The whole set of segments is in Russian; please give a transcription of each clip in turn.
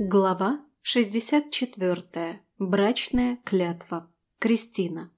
Глава 64. Брачная клятва. Кристина.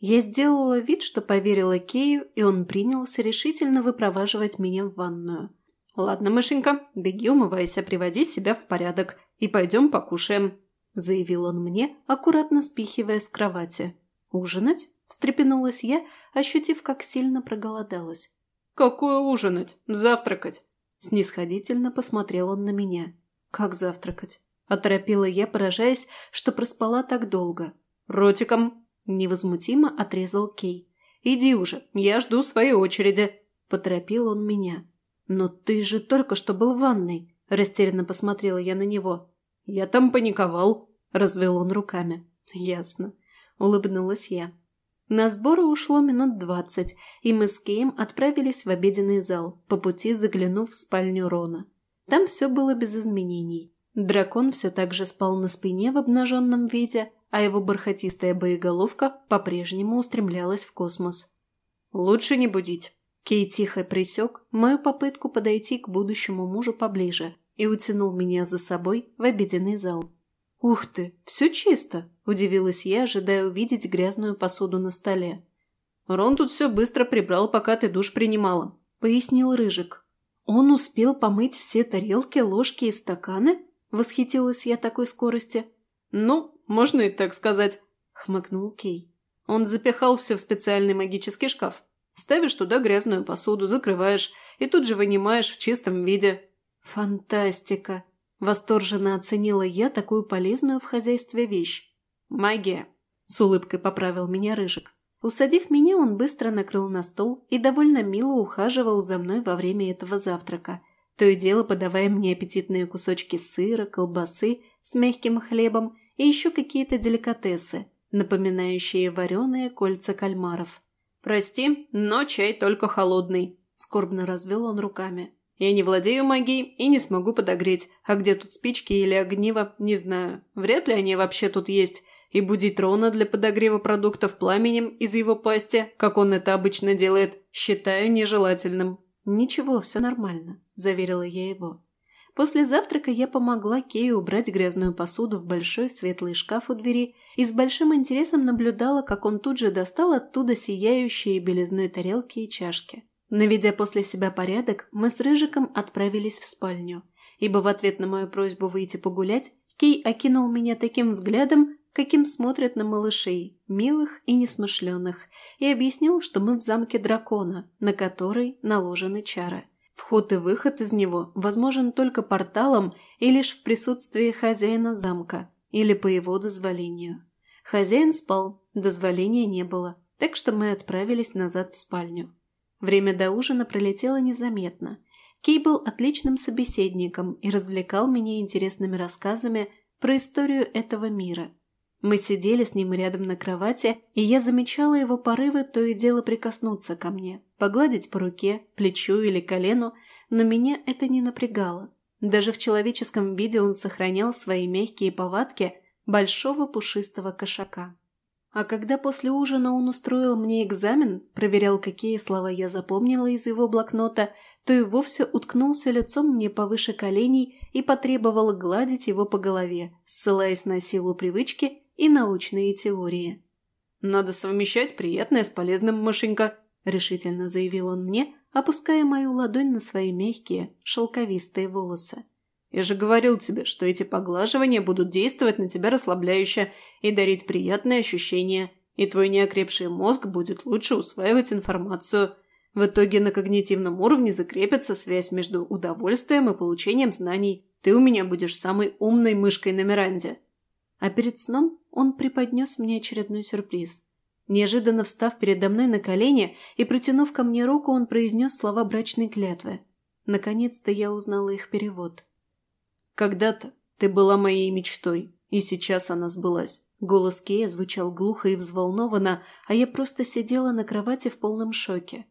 Я сделала вид, что поверила Кею, и он принялся решительно выпроваживать меня в ванную. «Ладно, мышенька, беги, умывайся, приводи себя в порядок, и пойдем покушаем», – заявил он мне, аккуратно спихивая с кровати. «Ужинать?» – встрепенулась я, ощутив, как сильно проголодалась. «Какое ужинать? Завтракать!» – снисходительно посмотрел он на меня. «Как завтракать?» – оторопела я, поражаясь, что проспала так долго. «Ротиком!» – невозмутимо отрезал Кей. «Иди уже, я жду своей очереди!» – поторопил он меня. «Но ты же только что был в ванной!» – растерянно посмотрела я на него. «Я там паниковал!» – развел он руками. «Ясно!» – улыбнулась я. На сборы ушло минут двадцать, и мы с Кеем отправились в обеденный зал, по пути заглянув в спальню Рона. Там все было без изменений. Дракон все так же спал на спине в обнаженном виде, а его бархатистая боеголовка по-прежнему устремлялась в космос. «Лучше не будить». Кей тихо присек мою попытку подойти к будущему мужу поближе и утянул меня за собой в обеденный зал. «Ух ты, все чисто!» – удивилась я, ожидая увидеть грязную посуду на столе. «Рон тут все быстро прибрал, пока ты душ принимала», – пояснил Рыжик. «Он успел помыть все тарелки, ложки и стаканы?» – восхитилась я такой скорости. «Ну, можно и так сказать», – хмыкнул Кей. «Он запихал все в специальный магический шкаф. Ставишь туда грязную посуду, закрываешь и тут же вынимаешь в чистом виде». «Фантастика!» – восторженно оценила я такую полезную в хозяйстве вещь. «Магия!» – с улыбкой поправил меня Рыжик. Усадив меня, он быстро накрыл на стол и довольно мило ухаживал за мной во время этого завтрака, то и дело подавая мне аппетитные кусочки сыра, колбасы с мягким хлебом и еще какие-то деликатесы, напоминающие вареные кольца кальмаров. «Прости, но чай только холодный», – скорбно развел он руками. «Я не владею магией и не смогу подогреть, а где тут спички или огниво, не знаю. Вряд ли они вообще тут есть, и будить Рона для подогрева продуктов пламенем из его пасти, как он это обычно делает, считаю нежелательным. «Ничего, все нормально», – заверила я его. После завтрака я помогла Кею убрать грязную посуду в большой светлый шкаф у двери и с большим интересом наблюдала, как он тут же достал оттуда сияющие белизной тарелки и чашки. Наведя после себя порядок, мы с Рыжиком отправились в спальню, ибо в ответ на мою просьбу выйти погулять, Кей окинул меня таким взглядом, каким смотрят на малышей, милых и несмышленых, и объяснил, что мы в замке дракона, на который наложены чары. Вход и выход из него возможен только порталом и лишь в присутствии хозяина замка или по его дозволению. Хозяин спал, дозволения не было, так что мы отправились назад в спальню. Время до ужина пролетело незаметно. Кей был отличным собеседником и развлекал меня интересными рассказами про историю этого мира – мы сидели с ним рядом на кровати, и я замечала его порывы то и дело прикоснуться ко мне, погладить по руке, плечу или колену, но меня это не напрягало. Даже в человеческом виде он сохранял свои мягкие повадки большого пушистого кошака. А когда после ужина он устроил мне экзамен, проверял, какие слова я запомнила из его блокнота, то и вовсе уткнулся лицом мне повыше коленей и потребовал гладить его по голове, ссылаясь на силу привычки и научные теории. «Надо совмещать приятное с полезным, Машенька», – решительно заявил он мне, опуская мою ладонь на свои мягкие, шелковистые волосы. «Я же говорил тебе, что эти поглаживания будут действовать на тебя расслабляюще и дарить приятные ощущения, и твой неокрепший мозг будет лучше усваивать информацию. В итоге на когнитивном уровне закрепится связь между удовольствием и получением знаний. Ты у меня будешь самой умной мышкой на Миранде». А перед сном он преподнес мне очередной сюрприз. Неожиданно встав передо мной на колени и протянув ко мне руку, он произнес слова брачной клятвы. Наконец-то я узнала их перевод. «Когда-то ты была моей мечтой, и сейчас она сбылась». Голос Кея звучал глухо и взволнованно, а я просто сидела на кровати в полном шоке.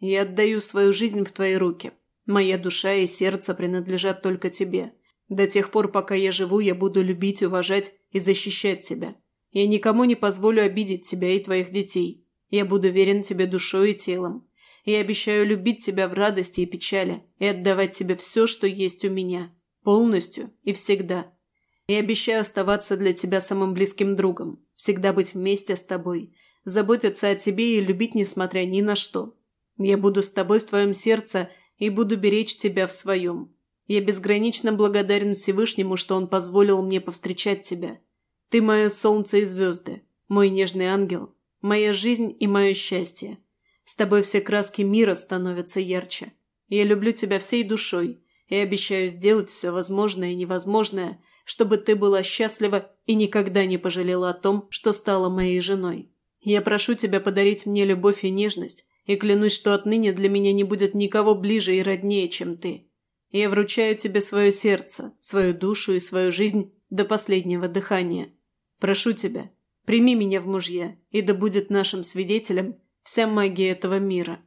«Я отдаю свою жизнь в твои руки. Моя душа и сердце принадлежат только тебе. До тех пор, пока я живу, я буду любить, уважать и защищать тебя. Я никому не позволю обидеть тебя и твоих детей. Я буду верен тебе душой и телом. Я обещаю любить тебя в радости и печали и отдавать тебе все, что есть у меня. Полностью и всегда. И обещаю оставаться для тебя самым близким другом, всегда быть вместе с тобой, заботиться о тебе и любить несмотря ни на что. Я буду с тобой в твоем сердце и буду беречь тебя в своем. Я безгранично благодарен Всевышнему, что он позволил мне повстречать тебя. Ты мое солнце и звезды, мой нежный ангел, моя жизнь и мое счастье. С тобой все краски мира становятся ярче. Я люблю тебя всей душой и обещаю сделать все возможное и невозможное, чтобы ты была счастлива и никогда не пожалела о том, что стала моей женой. Я прошу тебя подарить мне любовь и нежность, и клянусь, что отныне для меня не будет никого ближе и роднее, чем ты. Я вручаю тебе свое сердце, свою душу и свою жизнь до последнего дыхания. Прошу тебя, прими меня в мужья, и да будет нашим свидетелем вся магия этого мира».